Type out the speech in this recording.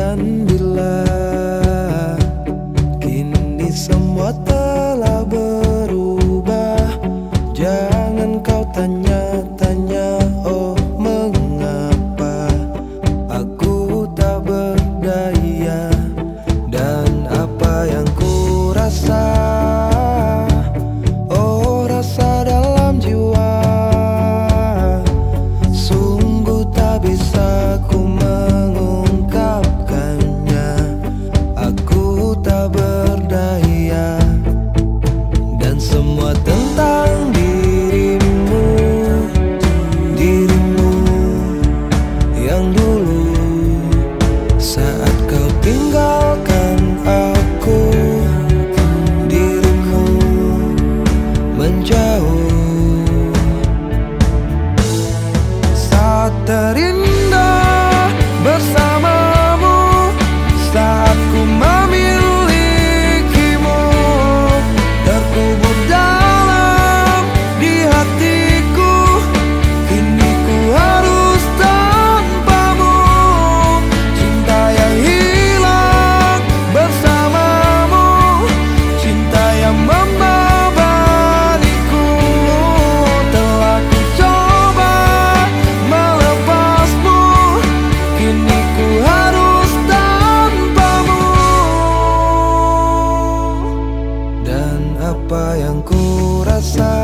Dan Terindah ku